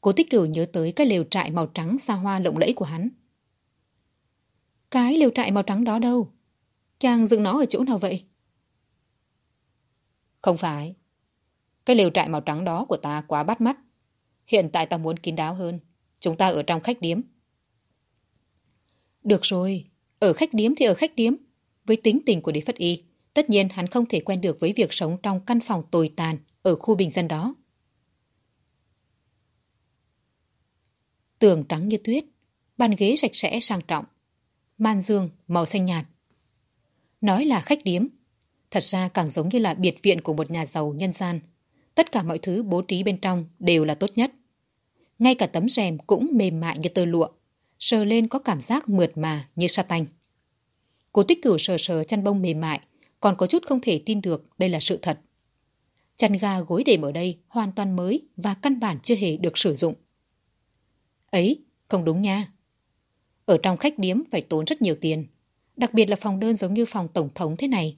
Cố tích cửu nhớ tới cái lều trại màu trắng xa hoa lộng lẫy của hắn. Cái lều trại màu trắng đó đâu? Chàng dựng nó ở chỗ nào vậy? Không phải. Cái lều trại màu trắng đó của ta quá bắt mắt. Hiện tại ta muốn kín đáo hơn. Chúng ta ở trong khách điếm. Được rồi. Ở khách điếm thì ở khách điếm. Với tính tình của đế phất y, tất nhiên hắn không thể quen được với việc sống trong căn phòng tồi tàn ở khu bình dân đó. Tường trắng như tuyết, bàn ghế sạch sẽ sang trọng, man dương màu xanh nhạt. Nói là khách điếm, thật ra càng giống như là biệt viện của một nhà giàu nhân gian. Tất cả mọi thứ bố trí bên trong đều là tốt nhất. Ngay cả tấm rèm cũng mềm mại như tơ lụa, sờ lên có cảm giác mượt mà như sa tanh. Cố tích cửu sờ sờ chăn bông mềm mại, còn có chút không thể tin được đây là sự thật. Chăn ga gối đệm ở đây hoàn toàn mới và căn bản chưa hề được sử dụng. Ấy, không đúng nha. Ở trong khách điếm phải tốn rất nhiều tiền, đặc biệt là phòng đơn giống như phòng tổng thống thế này.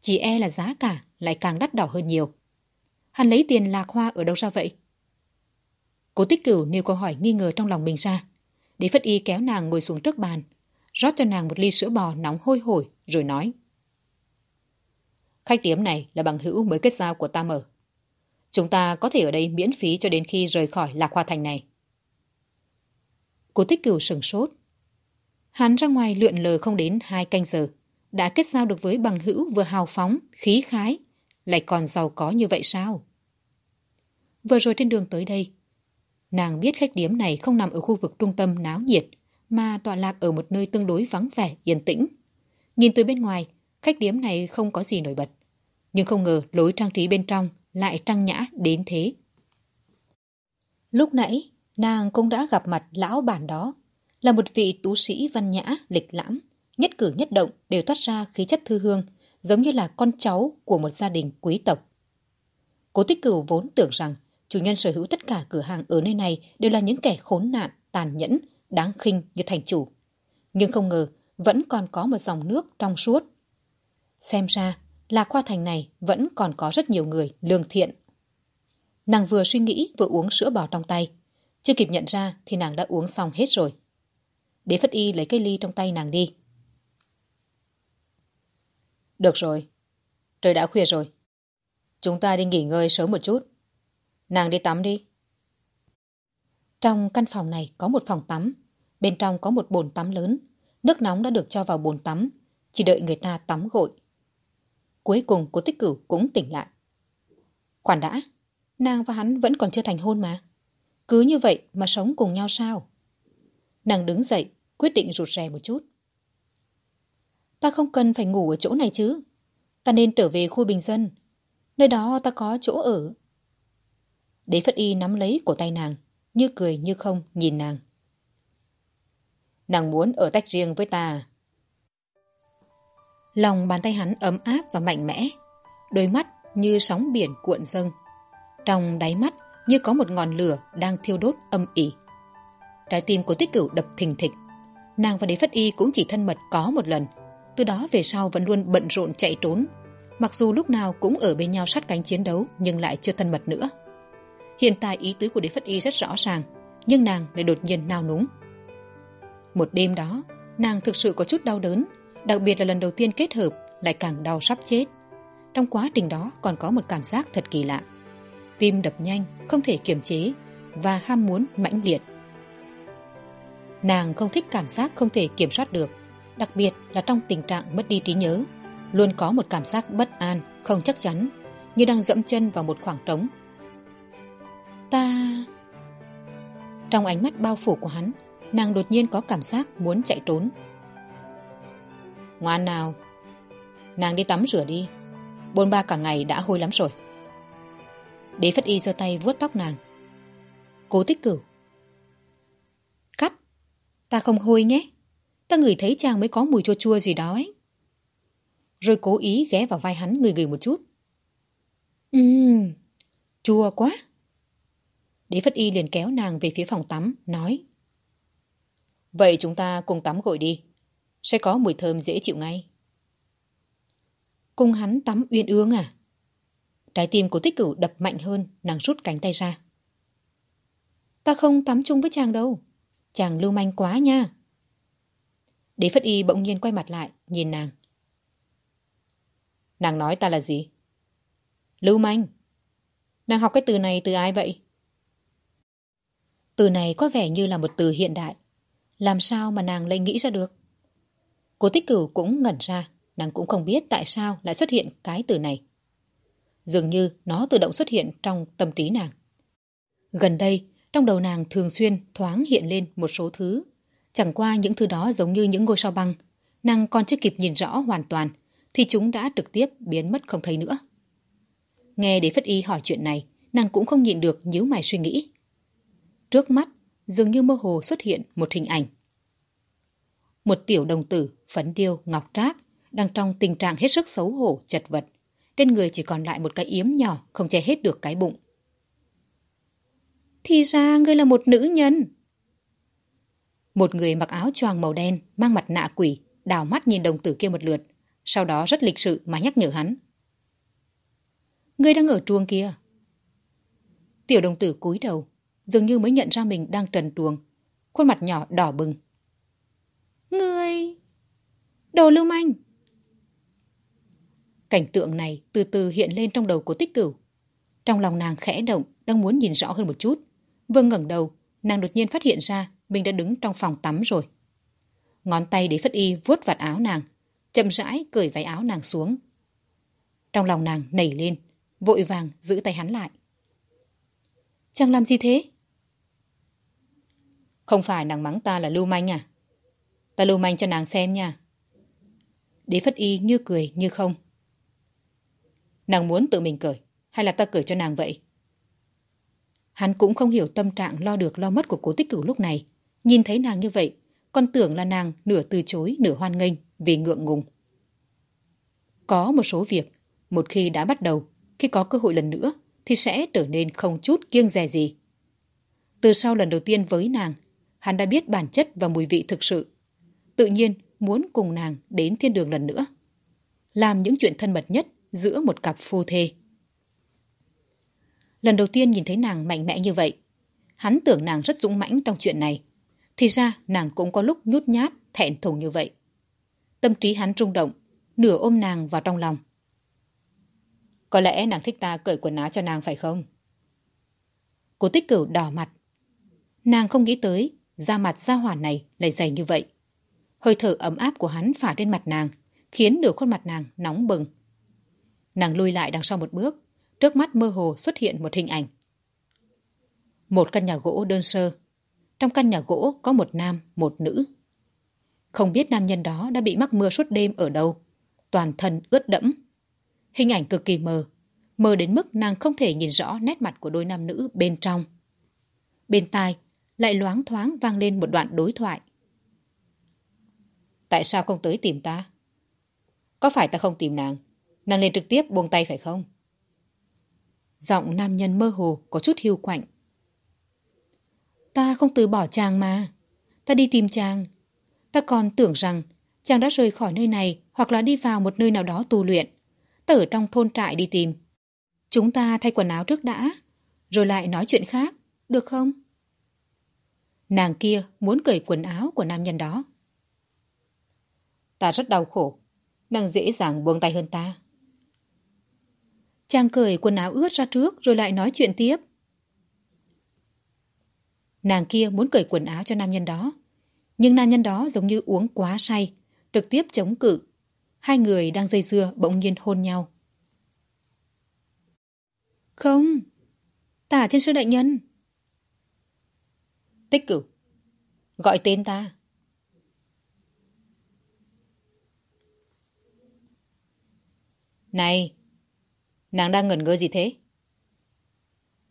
Chỉ e là giá cả lại càng đắt đỏ hơn nhiều. Hắn lấy tiền lạc hoa ở đâu ra vậy? Cố tích cửu nêu câu hỏi nghi ngờ trong lòng mình ra. Đế phất y kéo nàng ngồi xuống trước bàn, rót cho nàng một ly sữa bò nóng hôi hổi, rồi nói. Khách tiếm này là bằng hữu mới kết giao của ta mở. Chúng ta có thể ở đây miễn phí cho đến khi rời khỏi Lạc Hoa Thành này. Cố tích cửu sừng sốt. Hắn ra ngoài lượn lờ không đến hai canh giờ. Đã kết giao được với bằng hữu vừa hào phóng, khí khái, lại còn giàu có như vậy sao? Vừa rồi trên đường tới đây, nàng biết khách điếm này không nằm ở khu vực trung tâm náo nhiệt, mà tọa lạc ở một nơi tương đối vắng vẻ, yên tĩnh. Nhìn từ bên ngoài, khách điếm này không có gì nổi bật. Nhưng không ngờ lối trang trí bên trong lại trang nhã đến thế. Lúc nãy, nàng cũng đã gặp mặt lão bản đó, là một vị tú sĩ văn nhã, lịch lãm, nhất cử nhất động đều toát ra khí chất thư hương, giống như là con cháu của một gia đình quý tộc. Cố tích cửu vốn tưởng rằng chủ nhân sở hữu tất cả cửa hàng ở nơi này đều là những kẻ khốn nạn, tàn nhẫn, đáng khinh như thành chủ. Nhưng không ngờ vẫn còn có một dòng nước trong suốt. Xem ra, Lạc Khoa Thành này vẫn còn có rất nhiều người lương thiện. Nàng vừa suy nghĩ vừa uống sữa bò trong tay. Chưa kịp nhận ra thì nàng đã uống xong hết rồi. Đế Phất Y lấy cây ly trong tay nàng đi. Được rồi. Trời đã khuya rồi. Chúng ta đi nghỉ ngơi sớm một chút. Nàng đi tắm đi. Trong căn phòng này có một phòng tắm. Bên trong có một bồn tắm lớn. Nước nóng đã được cho vào bồn tắm. Chỉ đợi người ta tắm gội. Cuối cùng cô tích cửu cũng tỉnh lại. Khoản đã. Nàng và hắn vẫn còn chưa thành hôn mà. Cứ như vậy mà sống cùng nhau sao? Nàng đứng dậy, quyết định rụt rè một chút. Ta không cần phải ngủ ở chỗ này chứ. Ta nên trở về khu bình dân. Nơi đó ta có chỗ ở. Đế Phất Y nắm lấy cổ tay nàng, như cười như không nhìn nàng. Nàng muốn ở tách riêng với ta. Lòng bàn tay hắn ấm áp và mạnh mẽ, đôi mắt như sóng biển cuộn dâng. Trong đáy mắt như có một ngọn lửa đang thiêu đốt âm ỉ. Trái tim của tích cửu đập thình thịch. Nàng và đế phất y cũng chỉ thân mật có một lần. Từ đó về sau vẫn luôn bận rộn chạy trốn. Mặc dù lúc nào cũng ở bên nhau sát cánh chiến đấu nhưng lại chưa thân mật nữa. Hiện tại ý tứ của đế phất y rất rõ ràng, nhưng nàng lại đột nhiên nao núng. Một đêm đó, nàng thực sự có chút đau đớn, đặc biệt là lần đầu tiên kết hợp lại càng đau sắp chết. Trong quá trình đó còn có một cảm giác thật kỳ lạ. Tim đập nhanh, không thể kiềm chế và ham muốn mãnh liệt. Nàng không thích cảm giác không thể kiểm soát được, đặc biệt là trong tình trạng mất đi trí nhớ. Luôn có một cảm giác bất an, không chắc chắn, như đang dẫm chân vào một khoảng trống ta trong ánh mắt bao phủ của hắn nàng đột nhiên có cảm giác muốn chạy trốn ngoan nào nàng đi tắm rửa đi bôn ba cả ngày đã hôi lắm rồi đế phất y giơ tay vuốt tóc nàng cố tích cửu cắt ta không hôi nhé ta ngửi thấy chàng mới có mùi chua chua gì đó ấy rồi cố ý ghé vào vai hắn người gửi một chút ừm chua quá Đế Phất Y liền kéo nàng về phía phòng tắm, nói. Vậy chúng ta cùng tắm gội đi. Sẽ có mùi thơm dễ chịu ngay. Cùng hắn tắm uyên ương à? Trái tim của tích cửu đập mạnh hơn, nàng rút cánh tay ra. Ta không tắm chung với chàng đâu. Chàng lưu manh quá nha. Đế Phất Y bỗng nhiên quay mặt lại, nhìn nàng. Nàng nói ta là gì? Lưu manh. Nàng học cái từ này từ ai vậy? Từ này có vẻ như là một từ hiện đại. Làm sao mà nàng lại nghĩ ra được? Cố tích cửu cũng ngẩn ra, nàng cũng không biết tại sao lại xuất hiện cái từ này. Dường như nó tự động xuất hiện trong tâm trí nàng. Gần đây, trong đầu nàng thường xuyên thoáng hiện lên một số thứ. Chẳng qua những thứ đó giống như những ngôi sao băng. Nàng còn chưa kịp nhìn rõ hoàn toàn, thì chúng đã trực tiếp biến mất không thấy nữa. Nghe đế phất y hỏi chuyện này, nàng cũng không nhịn được nhíu mày suy nghĩ. Trước mắt, dường như mơ hồ xuất hiện một hình ảnh. Một tiểu đồng tử, phấn điêu, ngọc trác, đang trong tình trạng hết sức xấu hổ, chật vật. Trên người chỉ còn lại một cái yếm nhỏ, không che hết được cái bụng. Thì ra ngươi là một nữ nhân. Một người mặc áo choàng màu đen, mang mặt nạ quỷ, đào mắt nhìn đồng tử kia một lượt, sau đó rất lịch sự mà nhắc nhở hắn. Ngươi đang ở chuông kia. Tiểu đồng tử cúi đầu, dường như mới nhận ra mình đang trần truồng, khuôn mặt nhỏ đỏ bừng. Ngươi... Đồ lưu manh! Cảnh tượng này từ từ hiện lên trong đầu của tích cửu. Trong lòng nàng khẽ động, đang muốn nhìn rõ hơn một chút. Vương ngẩng đầu, nàng đột nhiên phát hiện ra mình đã đứng trong phòng tắm rồi. Ngón tay để phất y vuốt vạt áo nàng, chậm rãi cởi váy áo nàng xuống. Trong lòng nàng nảy lên, vội vàng giữ tay hắn lại. Chàng làm gì thế? Không phải nàng mắng ta là lưu manh à? Ta lưu manh cho nàng xem nha. Đế phất y như cười như không. Nàng muốn tự mình cởi, hay là ta cởi cho nàng vậy? Hắn cũng không hiểu tâm trạng lo được lo mất của cố tích cửu lúc này. Nhìn thấy nàng như vậy, con tưởng là nàng nửa từ chối nửa hoan nghênh vì ngượng ngùng. Có một số việc, một khi đã bắt đầu, khi có cơ hội lần nữa, thì sẽ trở nên không chút kiêng dè gì. Từ sau lần đầu tiên với nàng, hắn đã biết bản chất và mùi vị thực sự. Tự nhiên muốn cùng nàng đến thiên đường lần nữa. Làm những chuyện thân mật nhất giữa một cặp phu thê. Lần đầu tiên nhìn thấy nàng mạnh mẽ như vậy, hắn tưởng nàng rất dũng mãnh trong chuyện này. Thì ra nàng cũng có lúc nhút nhát, thẹn thùng như vậy. Tâm trí hắn rung động, nửa ôm nàng vào trong lòng. Có lẽ nàng thích ta cởi quần áo cho nàng phải không? Cố tích cửu đỏ mặt. Nàng không nghĩ tới, da mặt da hỏa này lại dày như vậy. Hơi thở ấm áp của hắn phả lên mặt nàng, khiến nửa khuôn mặt nàng nóng bừng. Nàng lui lại đằng sau một bước, trước mắt mơ hồ xuất hiện một hình ảnh. Một căn nhà gỗ đơn sơ. Trong căn nhà gỗ có một nam, một nữ. Không biết nam nhân đó đã bị mắc mưa suốt đêm ở đâu. Toàn thân ướt đẫm. Hình ảnh cực kỳ mờ. Mờ đến mức nàng không thể nhìn rõ nét mặt của đôi nam nữ bên trong. Bên tai lại loáng thoáng vang lên một đoạn đối thoại. Tại sao không tới tìm ta? Có phải ta không tìm nàng? Nàng lên trực tiếp buông tay phải không? Giọng nam nhân mơ hồ có chút hiu quạnh. Ta không từ bỏ chàng mà. Ta đi tìm chàng. Ta còn tưởng rằng chàng đã rời khỏi nơi này hoặc là đi vào một nơi nào đó tu luyện. Ta ở trong thôn trại đi tìm. Chúng ta thay quần áo trước đã, rồi lại nói chuyện khác, được không? Nàng kia muốn cởi quần áo của nam nhân đó. Ta rất đau khổ, nàng dễ dàng buông tay hơn ta. Chàng cởi quần áo ướt ra trước rồi lại nói chuyện tiếp. Nàng kia muốn cởi quần áo cho nam nhân đó. Nhưng nam nhân đó giống như uống quá say, trực tiếp chống cự. Hai người đang dây dưa bỗng nhiên hôn nhau. Không, tả thiên sư đại nhân. Tích cửu, gọi tên ta. Này, Nàng đang ngẩn ngơ gì thế?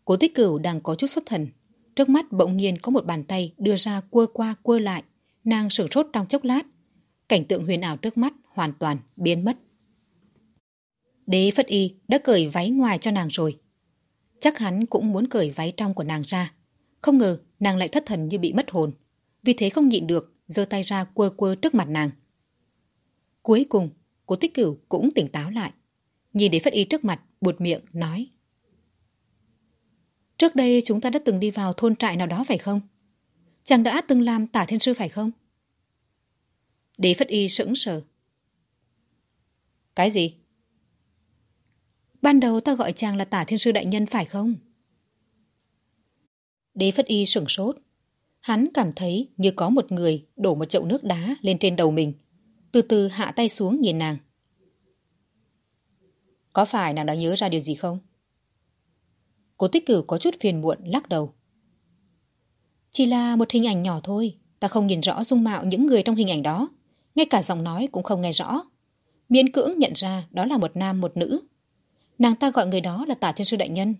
Cố tích cửu đang có chút xuất thần. Trước mắt bỗng nhiên có một bàn tay đưa ra quơ qua quơ lại. Nàng sửng sốt trong chốc lát. Cảnh tượng huyền ảo trước mắt hoàn toàn biến mất. Đế Phất Y đã cởi váy ngoài cho nàng rồi. Chắc hắn cũng muốn cởi váy trong của nàng ra. Không ngờ nàng lại thất thần như bị mất hồn. Vì thế không nhịn được, giơ tay ra quơ quơ trước mặt nàng. Cuối cùng, cố tích cửu cũng tỉnh táo lại. Nhìn để Phất Y trước mặt, buột miệng nói. trước đây chúng ta đã từng đi vào thôn trại nào đó phải không? Chàng đã từng làm tả thiên sư phải không? Đế phất y sững sờ. Cái gì? Ban đầu ta gọi chàng là tả thiên sư đại nhân phải không? Đế phất y sửng sốt. Hắn cảm thấy như có một người đổ một chậu nước đá lên trên đầu mình. Từ từ hạ tay xuống nhìn nàng có phải nàng đã nhớ ra điều gì không? Cố tích cửu có chút phiền muộn, lắc đầu. Chỉ là một hình ảnh nhỏ thôi, ta không nhìn rõ dung mạo những người trong hình ảnh đó. Ngay cả giọng nói cũng không nghe rõ. Miễn cưỡng nhận ra đó là một nam, một nữ. Nàng ta gọi người đó là tả thiên sư đại nhân.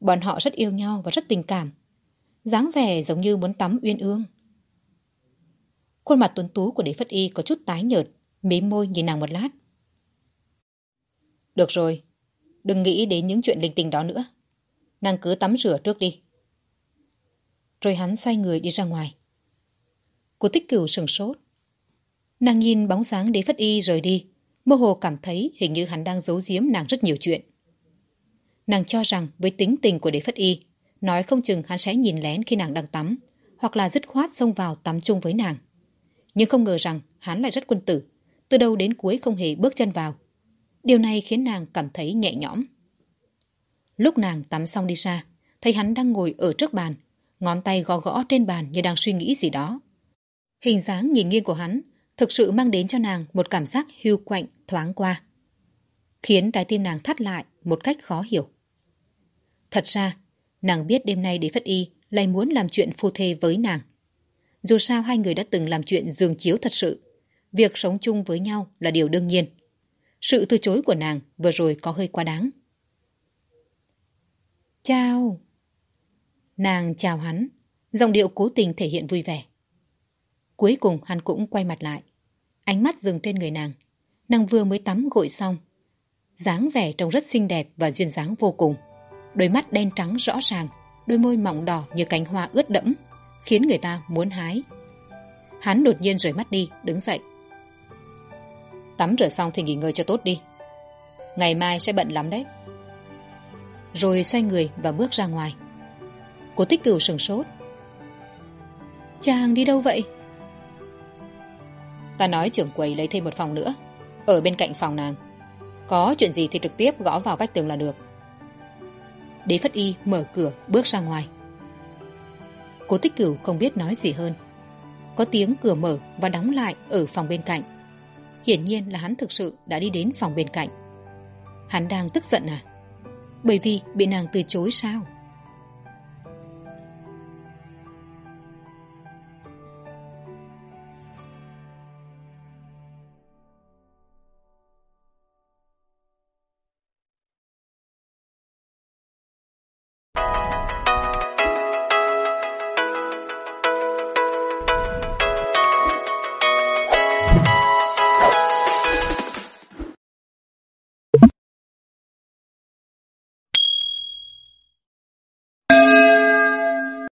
Bọn họ rất yêu nhau và rất tình cảm. dáng vẻ giống như muốn tắm uyên ương. Khuôn mặt tuấn tú của đế phất y có chút tái nhợt mím môi nhìn nàng một lát được rồi, đừng nghĩ đến những chuyện linh tinh đó nữa. Nàng cứ tắm rửa trước đi. Rồi hắn xoay người đi ra ngoài. Cô tích cửu sừng sốt. Nàng nhìn bóng dáng đế phất y rời đi, mơ hồ cảm thấy hình như hắn đang giấu giếm nàng rất nhiều chuyện. Nàng cho rằng với tính tình của đế phất y, nói không chừng hắn sẽ nhìn lén khi nàng đang tắm, hoặc là dứt khoát xông vào tắm chung với nàng. Nhưng không ngờ rằng hắn lại rất quân tử, từ đầu đến cuối không hề bước chân vào điều này khiến nàng cảm thấy nhẹ nhõm. Lúc nàng tắm xong đi ra thấy hắn đang ngồi ở trước bàn, ngón tay gõ gõ trên bàn như đang suy nghĩ gì đó. Hình dáng nhìn nghiêng của hắn thực sự mang đến cho nàng một cảm giác hưu quạnh, thoáng qua, khiến trái tim nàng thắt lại một cách khó hiểu. Thật ra, nàng biết đêm nay đế phất y lại muốn làm chuyện phu thê với nàng. Dù sao hai người đã từng làm chuyện giường chiếu thật sự, việc sống chung với nhau là điều đương nhiên sự từ chối của nàng vừa rồi có hơi quá đáng. Chào. Nàng chào hắn. Dòng điệu cố tình thể hiện vui vẻ. Cuối cùng hắn cũng quay mặt lại. Ánh mắt dừng trên người nàng. Nàng vừa mới tắm gội xong. Dáng vẻ trông rất xinh đẹp và duyên dáng vô cùng. Đôi mắt đen trắng rõ ràng, đôi môi mỏng đỏ như cánh hoa ướt đẫm, khiến người ta muốn hái. Hắn đột nhiên rời mắt đi, đứng dậy tắm rửa xong thì nghỉ ngơi cho tốt đi. Ngày mai sẽ bận lắm đấy. Rồi xoay người và bước ra ngoài. Cô tích cửu sừng sốt. Chàng đi đâu vậy? Ta nói trưởng quầy lấy thêm một phòng nữa. Ở bên cạnh phòng nàng. Có chuyện gì thì trực tiếp gõ vào vách tường là được. Đế phất y mở cửa, bước ra ngoài. Cố tích cửu không biết nói gì hơn. Có tiếng cửa mở và đóng lại ở phòng bên cạnh hiển nhiên là hắn thực sự đã đi đến phòng bên cạnh. Hắn đang tức giận à? Bởi vì bị nàng từ chối sao?